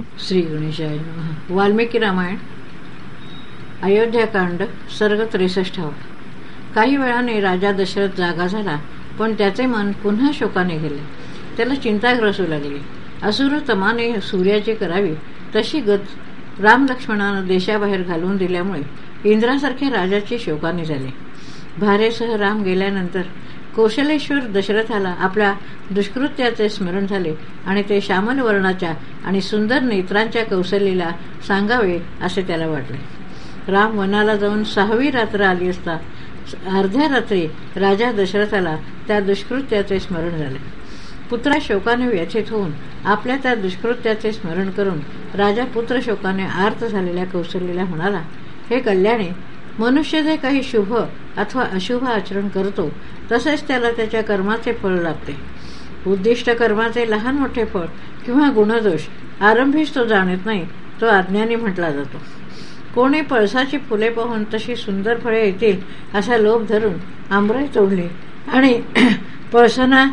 श्री गणेशाय वाल्मिकी रामायण अयोध्याकांड सर्ग त्रेसष्टावा काही वेळाने राजा दशरथ जागा झाला पण त्याचे मन पुन्हा शोकाने गेले. त्याला चिंता ग्रसू लागली. असुर तमाने सूर्याची करावी तशी गत रामलक्ष्मणानं देशाबाहेर घालून दिल्यामुळे इंद्रासारखे राजाची शोकाने झाले. भारेसह राम गेल्यानंतर कौशलेश्वर दशरथाला आपल्या दुष्कृत्याचे स्मरण झाले आणि ते श्यामल वर्णाच्या आणि सुंदर नेत्रांच्या कौशल्यला सांगावे असे त्याला वाटले. राम वनाला जाऊन सहावी रात्र आली असता अर्ध्या रात्री राजा दशरथाला त्या दुष्कृत्याचे स्मरण झाले. पुत्रा शोकाने व्यथित होऊन आपल्या त्या दुष्कृत्याचे स्मरण करून राजा पुत्र शोकाने आर्त झालेल्या कौशल्यला म्हणाला हे कल्याणी मनुष्य जे काही शुभ अथवा अशुभ आचरण करतो तसेच त्याला त्याच्या कर्माचे फळ लागते. उद्दिष्ट कर्माचे लहान मोठे फळ किंवा गुणदोष आरंभीच तो जाणत नाही तो अज्ञानी म्हटला जातो. कोणी पळसाची फुले पाहून तशी सुंदर फळे येतील असा लोभ धरून आंबरे तोडली आणि पळसांना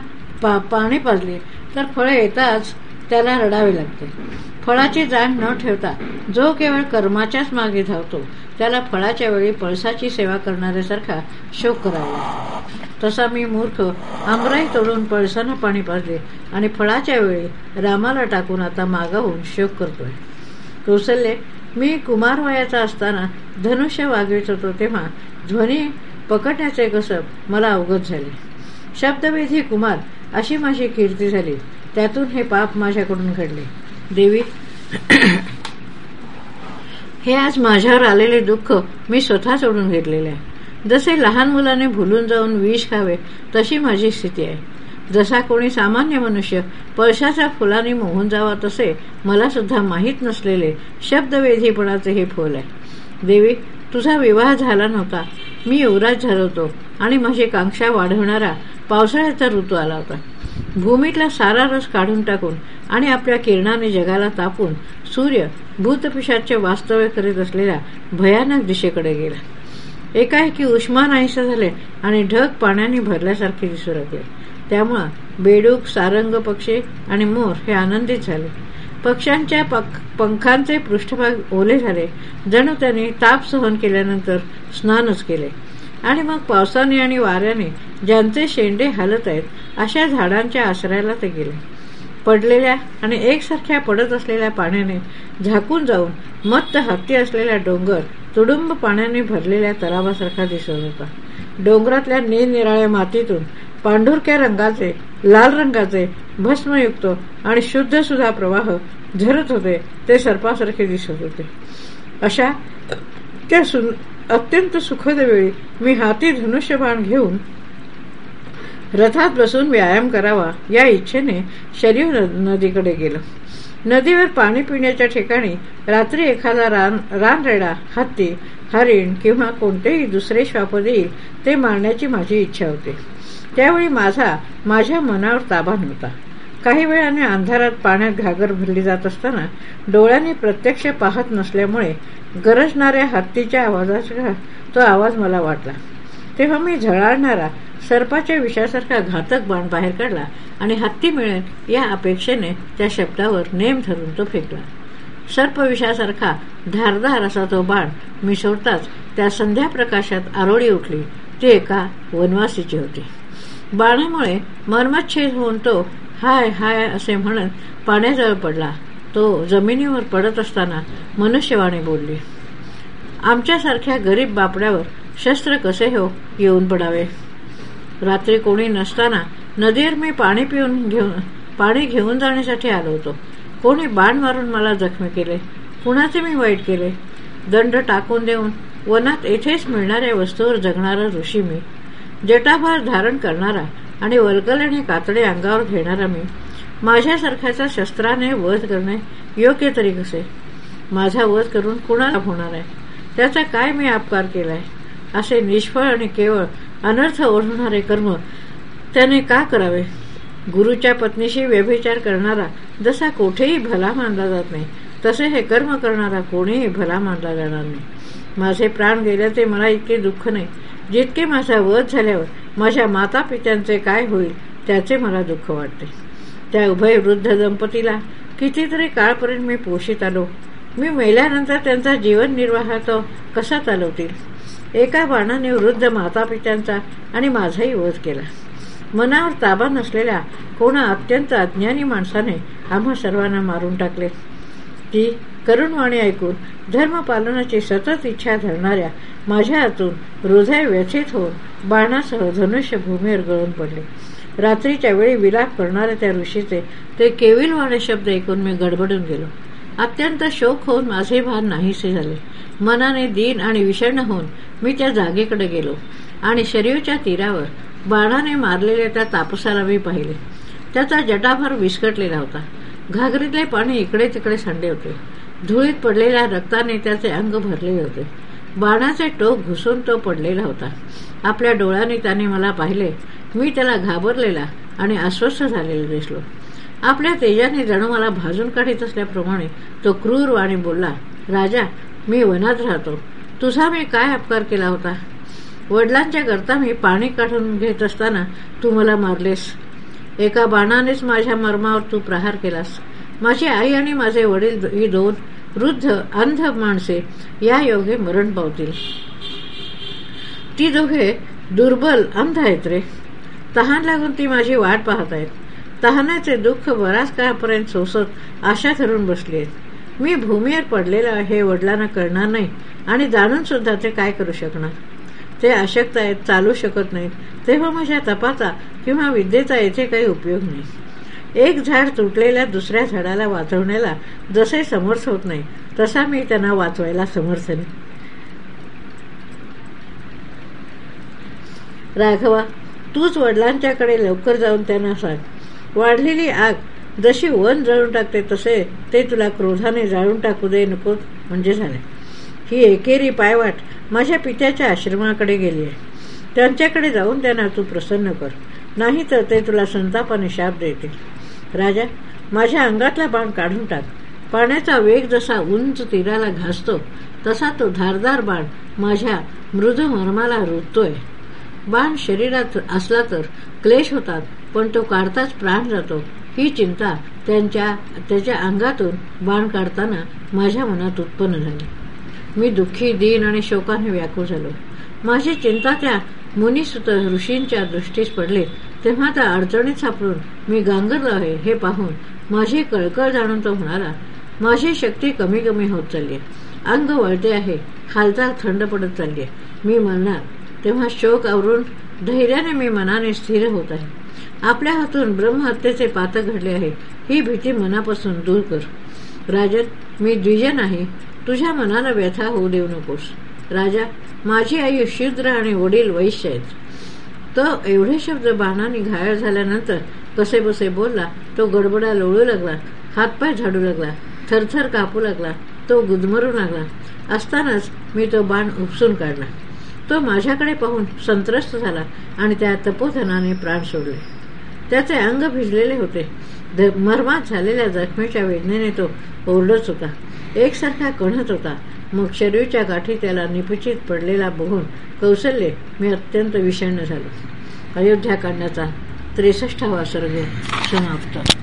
पा पाणी पाजले तर फळे येताच त्याला रडावे लागते. फळाची जाण न ठेवता जो केवळ कर्माच्याच मागे धावतो त्याला फळाच्या वेळी पळसाची सेवा करणाऱ्यासारखा शोक करावा. तसा मी मूर्ख आंबराई तोडून पळसानं पाणी पाजले आणि फळाच्या वेळी रामाला टाकून आता मागाहून शोक करतोय. कौसल्ये मी कुमार वयाचा असताना धनुष्य वागवित होतो तेव्हा ध्वनी पकडण्याचे कसब मला अवगत झाले. शब्दवेधी कुमार अशी माझी कीर्ती झाली त्यातून हे पाप माझ्याकडून घडले. देवी. हे आज माझ्यावर आलेले दुःख मी स्वतः सोडून घेतलेले आहे. जसे लहान मुलाने भुलून जाऊन विष खावे तशी माझी स्थिती आहे. जसा कोणी सामान्य मनुष्य पळशाच्या फुलाने मोहून जावा तसे मला सुद्धा माहीत नसलेले शब्दवेधीपणाचे हे फुल आहे. देवी तुझा विवाह झाला नव्हता. मी युवराज झालो होतो आणि माझी कांक्षा वाढवणारा पावसाळ्याचा ऋतू आला होता. भूमीतला सारा रस काढून टाकून आणि आपल्या किरणाने जगाला तापून सूर्य भूतपिशाचे वास्तव्य करीत असलेल्या भयानक दिशेकडे गेला. एकाएकी उष्मा नाहीसा झाले आणि ढग पाण्याने भरल्यासारखे दिसू लागले. त्यामुळं बेडूक सारंग पक्षी आणि मोर हे आनंदित झाले. पक्ष्यांच्या पंखांचे पृष्ठभाग ओले झाले. जणू त्यांनी ताप सहन केल्यानंतर स्नानच केले. आणि मग पावसाने आणि वाऱ्याने ज्यांचे शेंडे हलत आहेत अशा झाडांच्या आश्रयाला ते गेले. पडलेल्या आणि एकसारख्या पडत असलेल्या पाण्याने झाकून जाऊन मत्त हत्ती असलेला डोंगर तुडुंब पाण्याने भरलेल्या तलावासारखा दिसत होता. डोंगरातल्या निरनिराळ्या मातीतून पांढुरक्या रंगाचे लाल रंगाचे भस्मयुक्त आणि शुद्ध सुद्धा प्रवाह झरत होते ते सर्पासारखे दिसत होते. अशा त्या अत्यंत सुखद वेळी मी हाती धनुष्यबाण घेऊन रथात बसून व्यायाम करावा या इच्छेने शरीर नदीकडे गेलो. नदीवर पाणी पिण्याच्या ठिकाणी रात्री एखादा रान रानरेडा हत्ती हरिण किंवा कोणतेही दुसरे श्वाप देईल ते मारण्याची माझी इच्छा होती. त्यावेळी माझा माझ्या मनावर ताबा नव्हता. काही वेळाने अंधारात पाण्यात घागर भरली जात असताना डोळ्यांनी प्रत्यक्ष पाहत नसल्यामुळे गरजणाऱ्या हत्तीच्या आवाजाचा तो आवाज मला वाटला. तेव्हा मी झळाळणारा सर्पाच्या विषयासारखा घातक बाण बाहेर काढला आणि हत्ती मिळेल या अपेक्षेने त्या शब्दावर नेम धरून तो फेकला. सर्पविषयासारखा धारधार असा तो बाण मिसळताच त्या संध्या प्रकाशात आरोळी उठली. ती एका वनवासीची होती. बाणामुळे मर्मच्छेद होऊन तो हाय हाय असे म्हणत पाण्याजवळ पडला. तो जमिनीवर पडत असताना मनुष्यवाणी बोलली. आमच्यासारख्या गरीब बापड्यावर शस्त्र कसे हो येऊन पडावे? रात्री कोणी नसताना नदीवर मी पाणी पिऊन घेऊन पाणी घेऊन जाण्यासाठी आलो होतो. कोणी बाण मारून मला जखमी केले. कुणाचे मी वाईट केले? दंड टाकून देऊन वनात येथेच मिळणाऱ्या वस्तूवर जगणारा ऋषी मी. जटाभार धारण करणारा आणि वलकल्याने कातडे अंगावर घेणारा मी. माझ्यासारख्याचा शस्त्राने वध करणे योग्य तरी कसे? माझा वध करून कुणाला होणार आहे? त्याचा काय मी अपकार केलाय? असे निष्फळ आणि केवळ अनर्थ ओढवणारे कर्म त्याने का करावे? गुरुच्या पत्नीशी व्यभिचार करणारा जसा कोठेही भला मानला जात नाही तसे हे कर्म करणारा कोणीही भला मानला जाणार नाही. माझे प्राण गेल्याचे मला इतके दुःख नाही. जितके माझा वध झाल्यावर माझ्या माता पित्यांचे काय होईल त्याचे मला दुःख वाटते. त्या उभय वृद्ध दंपतीला कितीतरी काळपर्यंत मी पोषित आलो. मी मेल्यानंतर त्यांचा जीवननिर्वाह तो कसा चालवतील? एका बाणाने वृद्ध मातापित्यांचा आणि माझाही वध केला. मनावर ताबा नसलेल्या कोणा अत्यंत अज्ञानी माणसाने आम्हा सर्वांना मारून टाकले. ती करुणवाणी ऐकून धर्मपालनाची सतत इच्छा धरणाऱ्या माझ्या हातून हृदय व्यथित होऊन बाणासह धनुष्य भूमीवर गळून पडले. रात्रीच्या वेळी विलाप करणाऱ्या त्या ऋषीचे ते केविलवाणे शब्द ऐकून मी गडबडून गेलो. अत्यंत शोक होऊन माझे भान नाहीसे झाले. मनाने दीन आणि विषण्ण होऊन मी त्या जागेकडे गेलो आणि शरीरच्या तीरावर बाणाने मारलेल्या त्या तापसाला मी पाहिले. त्याचा जटाभर विस्कटलेला होता. घागरीतले पाणी इकडे तिकडे सांडले होते. धुळीत पडलेल्या रक्ताने त्याचे अंग भरलेले होते. बाणाचे टोक घुसून तो पडलेला होता. आपल्या डोळ्याने त्याने मला पाहिले. मी त्याला घाबरलेला आणि अस्वस्थ झालेला दिसलो. आपल्या तेजाने जणू मला भाजून काढीत असल्याप्रमाणे तो क्रूर वाणी बोलला राजा मी वनात राहतो. तुझा मी काय अपकार केला होता? वडिलांच्या करता मी पाणी काढून घेत असताना तू मला मारलेस. एका बाणानेच माझ्या मर्मावर तू प्रहार केलास. माझी आई आणि माझे वडील ही दोन वृद्ध अंध माणसे या योगे मरण पावतील. ती दोघे दुर्बल अंध आहेत रे. तहान लागून ती माझी वाट पाहत आहेत. तहानाचे दुःख बराच काळापर्यंत सोसत आशा धरून बसली आहेत. मी भूमीवर पडलेलं हे वडिलांना कळणार नाही. आणि जाणून सुद्धा ते काय करू शकणार? ते अशक्त आहेत चालू शकत नाहीत. तेव्हा माझ्या तपाचा किंवा विद्येचा येथे काही उपयोग नाही. एक झाड तुटलेल्या दुसऱ्या झाडाला वाचवण्याला जसे समर्थ होत नाही तसा मी त्यांना वाचवायला समर्थ नाही. राघवा तूच वडिलांच्याकडे लवकर जाऊन त्यांना सांग. वाढलेली आग जशी वन जळून टाकते तसे ते तुला क्रोधाने जाळून टाकू दे नको? म्हणजे झाले. ही एकेरी पायवाट माझ्या पित्याच्या आश्रमाकडे गेली आहे. त्यांच्याकडे जाऊन त्यांना तू प्रसन्न कर. नाही तर ते तुला संतापाने शाप देतील. राजा माझ्या अंगातला बाण काढून टाक. पाण्याचा वेग जसा उंच तीराला घासतो तसा तो धारदार बाण माझ्या मृद मर्माला रुततोय. बाण शरीरात असला तर क्लेश होतात पण तो काढताच प्राण जातो. ही चिंता त्यांच्या त्याच्या अंगातून बाण काढताना माझ्या मनात उत्पन्न झाली. मी दुःखी दीन आणि शोकाने व्याकुळ झालो. माझी चिंता त्या मुनिसुत ऋषींच्या दृष्टीस पडले. तेव्हा त्या अडचणीत सापडून मी गांगरलो आहे हे पाहून माझी कळकळ जाणून तो म्हणाला माझी शक्ती कमी कमी होत चालली अंग वळते आहे हालचाल थंड पडत चालली मी म्हणणार तेव्हा शोक आवरून धैर्याने मी मनाने स्थिर होत आहे. आपल्या हातून ब्रह्महत्येचे पातक घडले आहे. ही भीती मनापासून दूर कर. राजन मी द्विजन आहे. तुझ्या मनाला व्यथा होऊ देऊ नकोस. राजा माझी आई शूद्र आणि वडील वैश्य आहेत. तो एवढे शब्द बाणाने घायल झाल्यानंतर कसे बसे बोलला तो गडबडा लोळू लागला हातपाय झाडू लागला थरथर कापू लागला तो गुदमरू लागला. असतानाच मी तो बाण उपसून काढला. तो माझ्याकडे पाहून संत्रस्त झाला आणि त्या तपोधनाने प्राण सोडले. त्याचे अंग भिजलेले होते. मर्मात झालेल्या जखमेच्या वेदनेने तो ओरडत होता. एकसारखा कणत होता. मग शरीरच्या गाठी त्याला निपचित पडलेला बघून कौशल्य मी अत्यंत विषण्ण झालो. अयोध्या त्रेसष्टावा सर्ग समाप्त.